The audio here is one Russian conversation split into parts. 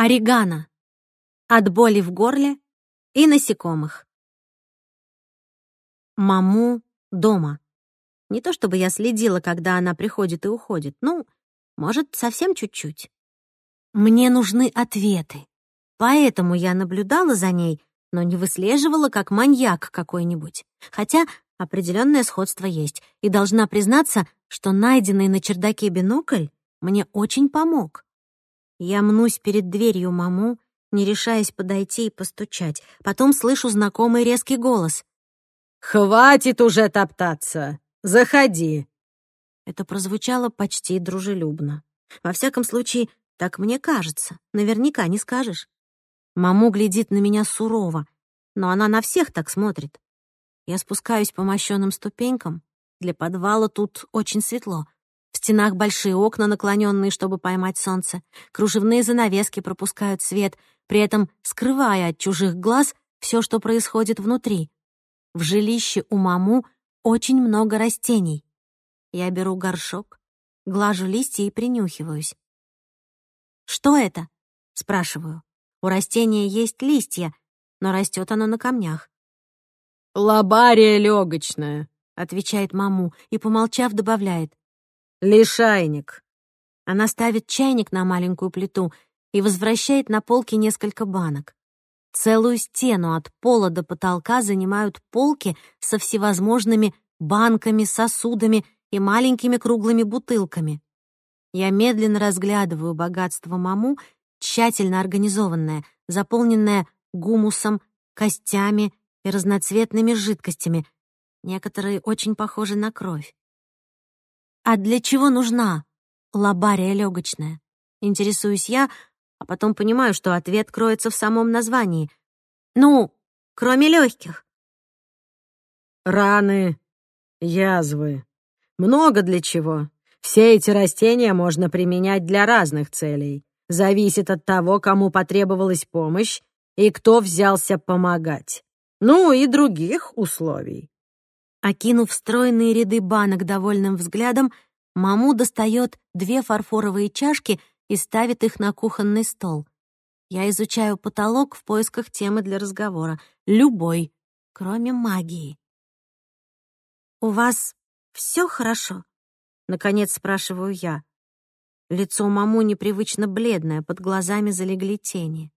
орегано от боли в горле и насекомых. Маму дома. Не то чтобы я следила, когда она приходит и уходит. Ну, может, совсем чуть-чуть. Мне нужны ответы. Поэтому я наблюдала за ней, но не выслеживала, как маньяк какой-нибудь. Хотя определенное сходство есть. И должна признаться, что найденный на чердаке бинокль мне очень помог. Я мнусь перед дверью маму, не решаясь подойти и постучать. Потом слышу знакомый резкий голос. «Хватит уже топтаться! Заходи!» Это прозвучало почти дружелюбно. Во всяком случае, так мне кажется. Наверняка не скажешь. Маму глядит на меня сурово, но она на всех так смотрит. Я спускаюсь по мощенным ступенькам. Для подвала тут очень светло — в стенах большие окна, наклоненные, чтобы поймать солнце. Кружевные занавески пропускают свет, при этом скрывая от чужих глаз все, что происходит внутри. В жилище у маму очень много растений. Я беру горшок, глажу листья и принюхиваюсь. «Что это?» — спрашиваю. У растения есть листья, но растет оно на камнях. «Лобария легочная», — отвечает маму и, помолчав, добавляет лишайник!» Она ставит чайник на маленькую плиту и возвращает на полке несколько банок. Целую стену от пола до потолка занимают полки со всевозможными банками, сосудами и маленькими круглыми бутылками. Я медленно разглядываю богатство маму, тщательно организованное, заполненное гумусом, костями и разноцветными жидкостями. Некоторые очень похожи на кровь. «А для чего нужна?» «Лабария легочная». Интересуюсь я, а потом понимаю, что ответ кроется в самом названии. «Ну, кроме легких. «Раны, язвы. Много для чего. Все эти растения можно применять для разных целей. Зависит от того, кому потребовалась помощь и кто взялся помогать. Ну и других условий. Окинув стройные ряды банок довольным взглядом, Маму достает две фарфоровые чашки и ставит их на кухонный стол. Я изучаю потолок в поисках темы для разговора. Любой, кроме магии. «У вас все хорошо?» — наконец спрашиваю я. Лицо маму непривычно бледное, под глазами залегли тени.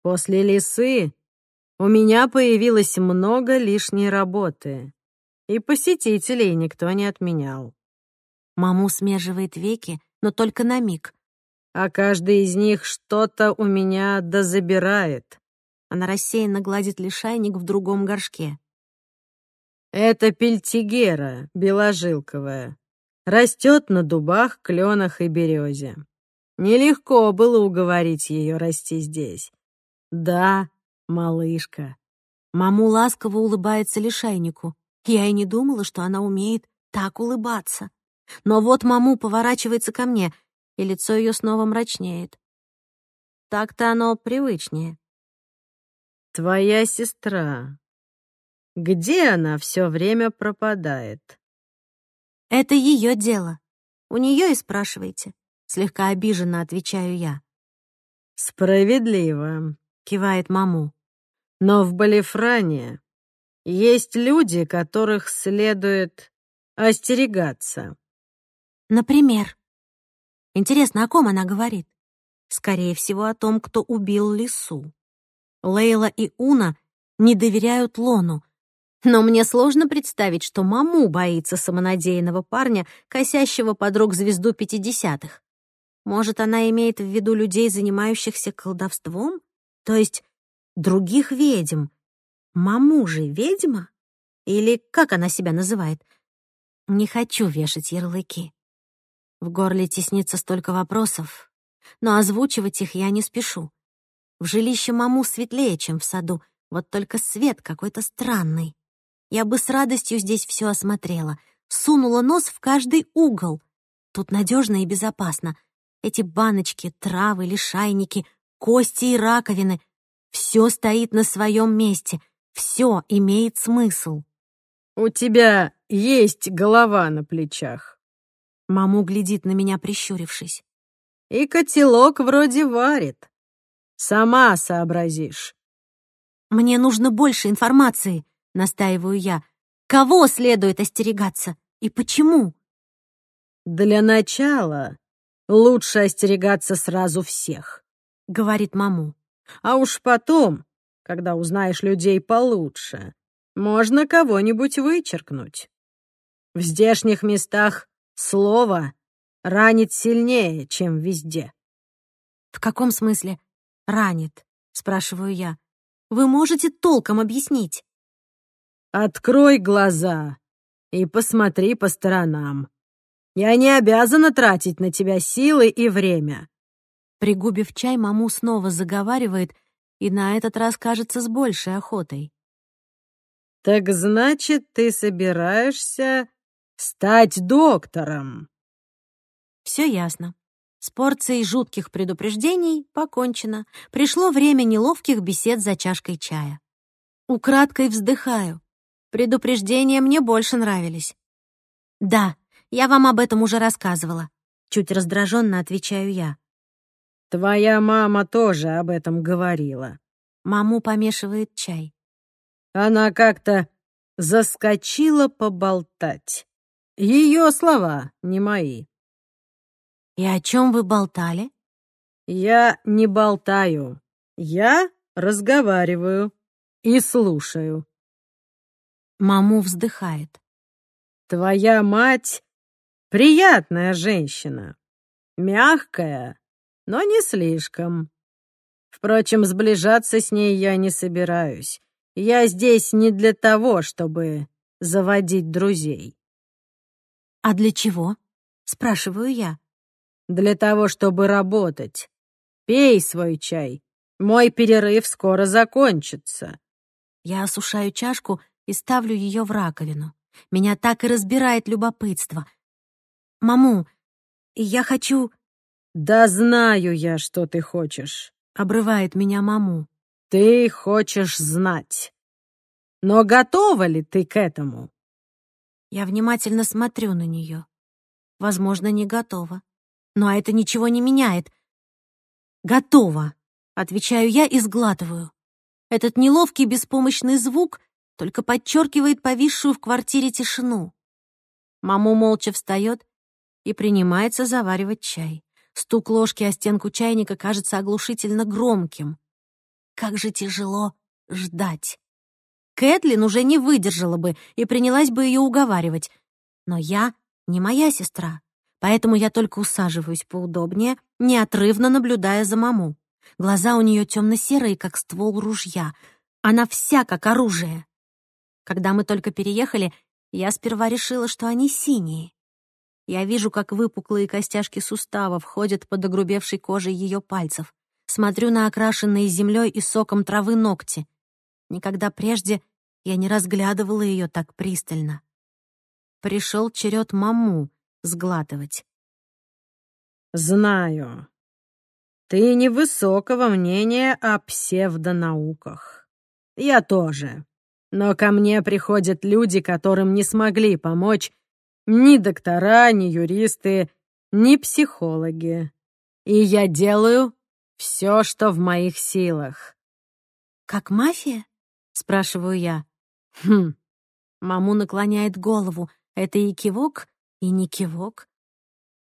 «После лисы у меня появилось много лишней работы, и посетителей никто не отменял. Маму смеживает веки, но только на миг. А каждый из них что-то у меня дозабирает. Она рассеянно гладит лишайник в другом горшке. Это пельтигера, беложилковая. Растет на дубах, кленах и березе. Нелегко было уговорить ее расти здесь. Да, «Малышка!» маму ласково улыбается лишайнику. Я и не думала, что она умеет так улыбаться. Но вот маму поворачивается ко мне, и лицо ее снова мрачнеет. Так-то оно привычнее. «Твоя сестра. Где она все время пропадает?» «Это ее дело. У нее и спрашивайте», — слегка обиженно отвечаю я. «Справедливо», — кивает маму. Но в Балифране есть люди, которых следует остерегаться. Например? Интересно, о ком она говорит? Скорее всего, о том, кто убил лису. Лейла и Уна не доверяют Лону, но мне сложно представить, что маму боится самонадеянного парня, косящего подруг звезду пятидесятых. Может, она имеет в виду людей, занимающихся колдовством? То есть других ведьм. маму же ведьма? Или как она себя называет? Не хочу вешать ярлыки. В горле теснится столько вопросов, но озвучивать их я не спешу. В жилище маму светлее, чем в саду, вот только свет какой-то странный. Я бы с радостью здесь все осмотрела, сунула нос в каждый угол. Тут надежно и безопасно. Эти баночки, травы, лишайники, кости и раковины. Все стоит на своем месте. Все имеет смысл. «У тебя есть голова на плечах». Маму глядит на меня, прищурившись. «И котелок вроде варит. Сама сообразишь». «Мне нужно больше информации», — настаиваю я. «Кого следует остерегаться и почему?» «Для начала лучше остерегаться сразу всех», — говорит маму. А уж потом, когда узнаешь людей получше, можно кого-нибудь вычеркнуть. В здешних местах слово ранит сильнее, чем везде. «В каком смысле ранит?» — спрашиваю я. «Вы можете толком объяснить?» «Открой глаза и посмотри по сторонам. Я не обязана тратить на тебя силы и время. Пригубив чай, маму снова заговаривает, и на этот раз кажется с большей охотой. «Так значит, ты собираешься стать доктором?» «Все ясно. С порцией жутких предупреждений покончено. Пришло время неловких бесед за чашкой чая. Украдкой вздыхаю. Предупреждения мне больше нравились. «Да, я вам об этом уже рассказывала», — чуть раздраженно отвечаю я. Твоя мама тоже об этом говорила. Маму помешивает чай. Она как-то заскочила поболтать. Ее слова не мои. И о чем вы болтали? Я не болтаю. Я разговариваю и слушаю. Маму вздыхает. Твоя мать приятная женщина, мягкая, но не слишком. Впрочем, сближаться с ней я не собираюсь. Я здесь не для того, чтобы заводить друзей. «А для чего?» — спрашиваю я. «Для того, чтобы работать. Пей свой чай. Мой перерыв скоро закончится». Я осушаю чашку и ставлю ее в раковину. Меня так и разбирает любопытство. «Маму, я хочу...» «Да знаю я, что ты хочешь», — обрывает меня маму. «Ты хочешь знать. Но готова ли ты к этому?» Я внимательно смотрю на нее. Возможно, не готова. Но это ничего не меняет. «Готова», — отвечаю я и сглатываю. Этот неловкий беспомощный звук только подчеркивает повисшую в квартире тишину. Маму молча встает и принимается заваривать чай. Стук ложки о стенку чайника кажется оглушительно громким. Как же тяжело ждать. Кэтлин уже не выдержала бы и принялась бы ее уговаривать. Но я не моя сестра, поэтому я только усаживаюсь поудобнее, неотрывно наблюдая за маму. Глаза у нее темно-серые, как ствол ружья. Она вся как оружие. Когда мы только переехали, я сперва решила, что они синие. Я вижу, как выпуклые костяшки сустава входят под огрубевшей кожей ее пальцев. Смотрю на окрашенные землей и соком травы ногти. Никогда прежде я не разглядывала ее так пристально. Пришел черед маму сглатывать. «Знаю. Ты невысокого мнения о псевдонауках. Я тоже. Но ко мне приходят люди, которым не смогли помочь ни доктора, ни юристы, ни психологи. И я делаю все, что в моих силах. «Как мафия?» — спрашиваю я. «Хм». Маму наклоняет голову. Это и кивок, и не кивок.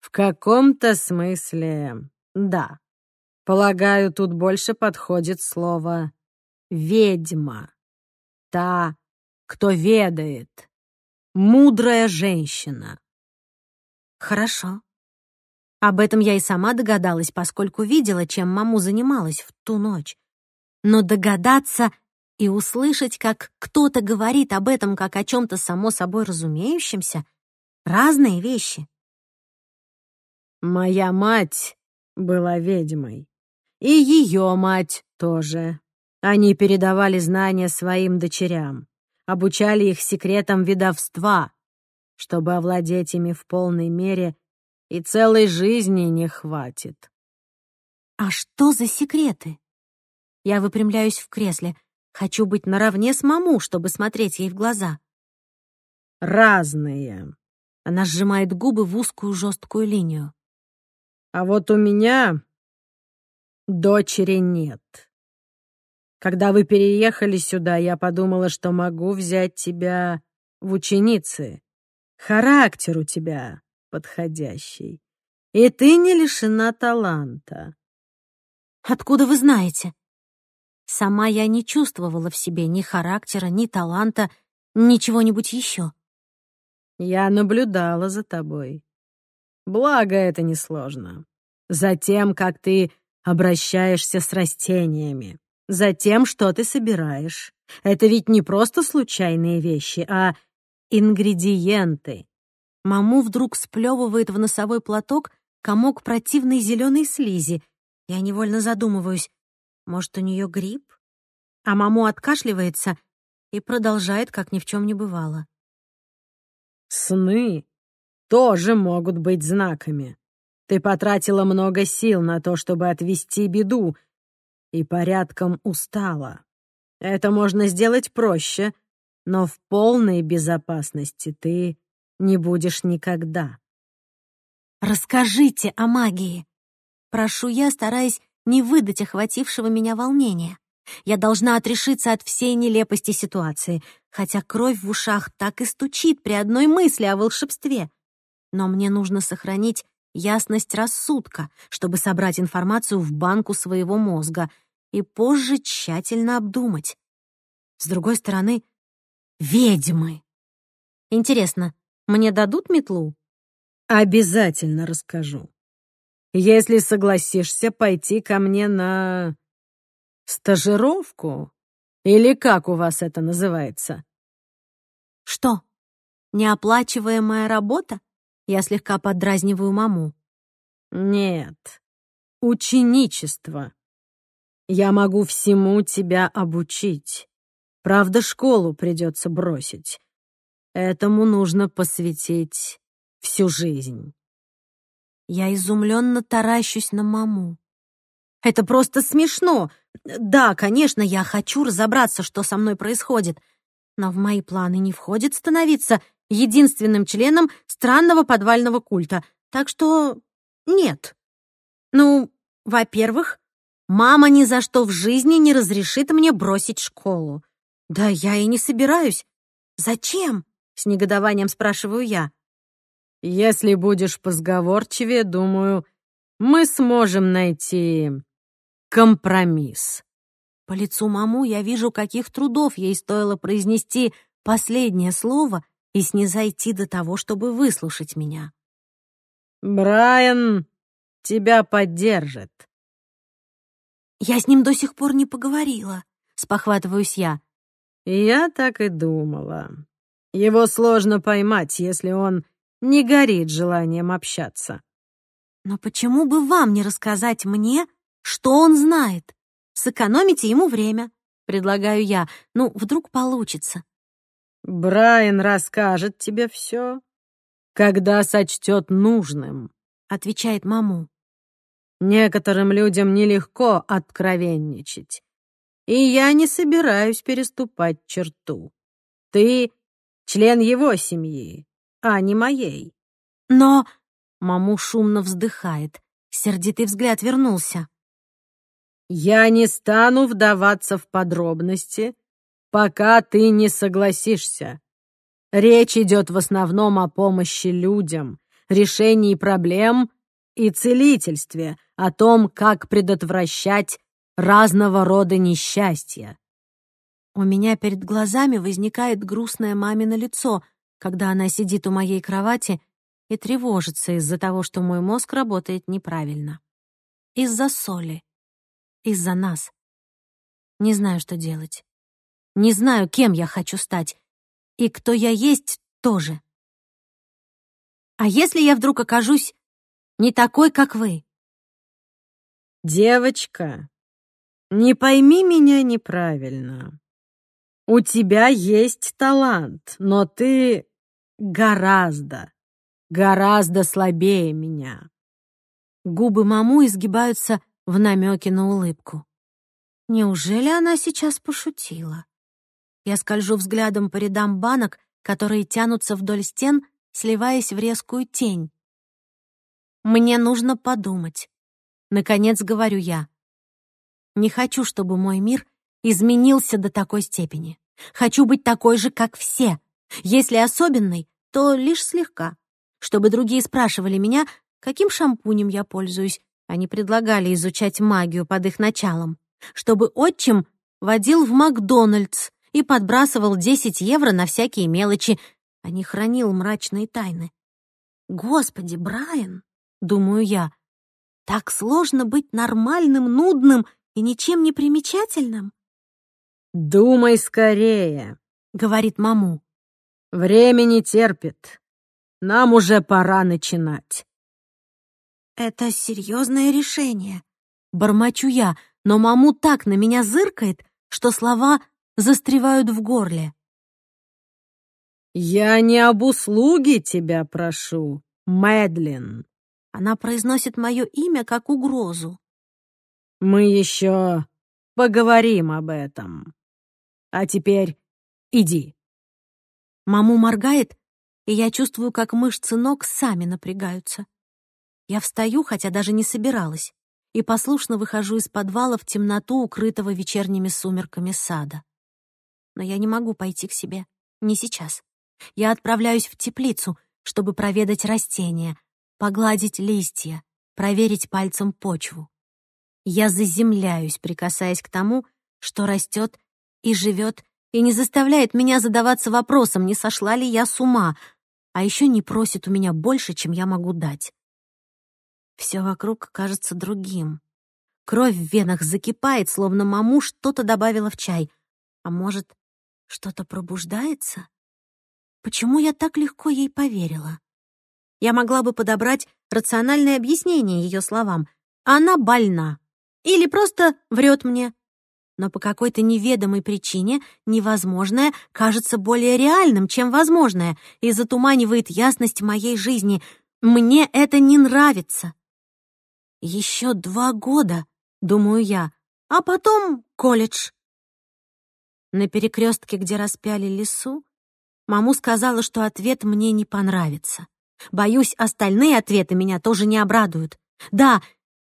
«В каком-то смысле, да. Полагаю, тут больше подходит слово «ведьма». Та, кто ведает мудрая женщина. Хорошо. Об этом я и сама догадалась, поскольку видела, чем маму занималась в ту ночь. Но догадаться и услышать, как кто-то говорит об этом как о чем-то само собой разумеющемся, разные вещи. Моя мать была ведьмой. И ее мать тоже. Они передавали знания своим дочерям обучали их секретам ведовства, чтобы овладеть ими в полной мере, и целой жизни не хватит. «А что за секреты?» Я выпрямляюсь в кресле. Хочу быть наравне с маму, чтобы смотреть ей в глаза. «Разные». Она сжимает губы в узкую жесткую линию. «А вот у меня дочери нет». Когда вы переехали сюда, я подумала, что могу взять тебя в ученицы. Характер у тебя подходящий. И ты не лишена таланта. Откуда вы знаете? Сама я не чувствовала в себе ни характера, ни таланта, ничего-нибудь еще. Я наблюдала за тобой. Благо, это несложно. За тем, как ты обращаешься с растениями. Затем, что ты собираешь. Это ведь не просто случайные вещи, а ингредиенты. Маму вдруг сплевывает в носовой платок комок противной зеленой слизи. Я невольно задумываюсь, может, у нее грипп? А маму откашливается и продолжает, как ни в чем не бывало. Сны тоже могут быть знаками. Ты потратила много сил на то, чтобы отвести беду, и порядком устала. Это можно сделать проще, но в полной безопасности ты не будешь никогда. «Расскажите о магии!» Прошу я, стараясь не выдать охватившего меня волнения. Я должна отрешиться от всей нелепости ситуации, хотя кровь в ушах так и стучит при одной мысли о волшебстве. Но мне нужно сохранить ясность рассудка, чтобы собрать информацию в банку своего мозга и позже тщательно обдумать. С другой стороны, ведьмы. Интересно, мне дадут метлу? Обязательно расскажу. Если согласишься пойти ко мне на... стажировку? Или как у вас это называется? Что, неоплачиваемая работа? Я слегка подразниваю маму. «Нет, ученичество. Я могу всему тебя обучить. Правда, школу придется бросить. Этому нужно посвятить всю жизнь». Я изумленно таращусь на маму. «Это просто смешно! Да, конечно, я хочу разобраться, что со мной происходит, но в мои планы не входит становиться...» единственным членом странного подвального культа, так что нет. Ну, во-первых, мама ни за что в жизни не разрешит мне бросить школу. Да я и не собираюсь. Зачем? С негодованием спрашиваю я. Если будешь позговорчивее, думаю, мы сможем найти компромисс. По лицу маму я вижу, каких трудов ей стоило произнести последнее слово — и снизойти до того, чтобы выслушать меня. «Брайан тебя поддержит». «Я с ним до сих пор не поговорила», — спохватываюсь я. «Я так и думала. Его сложно поймать, если он не горит желанием общаться». «Но почему бы вам не рассказать мне, что он знает? Сэкономите ему время», — предлагаю я. «Ну, вдруг получится». Брайан расскажет тебе все, когда сочтет нужным, — отвечает маму. Некоторым людям нелегко откровенничать. И я не собираюсь переступать черту. Ты — член его семьи, а не моей. Но... Маму шумно вздыхает. Сердитый взгляд вернулся. «Я не стану вдаваться в подробности пока ты не согласишься. Речь идет в основном о помощи людям, решении проблем и целительстве, о том, как предотвращать разного рода несчастья. У меня перед глазами возникает грустное мамино лицо, когда она сидит у моей кровати и тревожится из-за того, что мой мозг работает неправильно. Из-за соли. Из-за нас. Не знаю, что делать. Не знаю, кем я хочу стать. И кто я есть тоже. А если я вдруг окажусь не такой, как вы? Девочка, не пойми меня неправильно. У тебя есть талант, но ты гораздо, гораздо слабее меня. Губы маму изгибаются в намеке на улыбку. Неужели она сейчас пошутила? Я скольжу взглядом по рядам банок, которые тянутся вдоль стен, сливаясь в резкую тень. «Мне нужно подумать», — наконец говорю я. «Не хочу, чтобы мой мир изменился до такой степени. Хочу быть такой же, как все. Если особенный, то лишь слегка. Чтобы другие спрашивали меня, каким шампунем я пользуюсь. Они предлагали изучать магию под их началом. Чтобы отчим водил в Макдональдс, и подбрасывал десять евро на всякие мелочи, а не хранил мрачные тайны. «Господи, Брайан!» — думаю я. «Так сложно быть нормальным, нудным и ничем не примечательным». «Думай скорее», — говорит маму. «Время не терпит. Нам уже пора начинать». «Это серьезное решение», — бормочу я, но маму так на меня зыркает, что слова застревают в горле. «Я не об услуге тебя прошу, Мэдлин!» Она произносит мое имя как угрозу. «Мы еще поговорим об этом. А теперь иди». Маму моргает, и я чувствую, как мышцы ног сами напрягаются. Я встаю, хотя даже не собиралась, и послушно выхожу из подвала в темноту, укрытого вечерними сумерками сада но я не могу пойти к себе. Не сейчас. Я отправляюсь в теплицу, чтобы проведать растения, погладить листья, проверить пальцем почву. Я заземляюсь, прикасаясь к тому, что растет и живет, и не заставляет меня задаваться вопросом, не сошла ли я с ума, а еще не просит у меня больше, чем я могу дать. Все вокруг кажется другим. Кровь в венах закипает, словно маму что-то добавила в чай. А может, что-то пробуждается? Почему я так легко ей поверила? Я могла бы подобрать рациональное объяснение ее словам. Она больна. Или просто врет мне. Но по какой-то неведомой причине невозможное кажется более реальным, чем возможное, и затуманивает ясность моей жизни. Мне это не нравится. Еще два года, думаю я, а потом колледж. На перекрестке, где распяли лесу, маму сказала, что ответ мне не понравится. Боюсь, остальные ответы меня тоже не обрадуют. Да,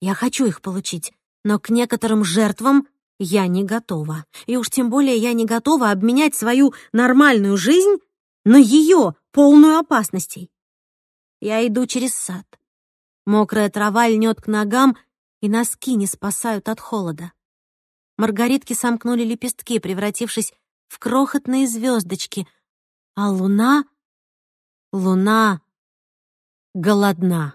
я хочу их получить, но к некоторым жертвам я не готова. И уж тем более я не готова обменять свою нормальную жизнь на ее, полную опасностей. Я иду через сад. Мокрая трава льнет к ногам, и носки не спасают от холода. Маргаритки сомкнули лепестки, превратившись в крохотные звездочки, а луна... Луна голодна.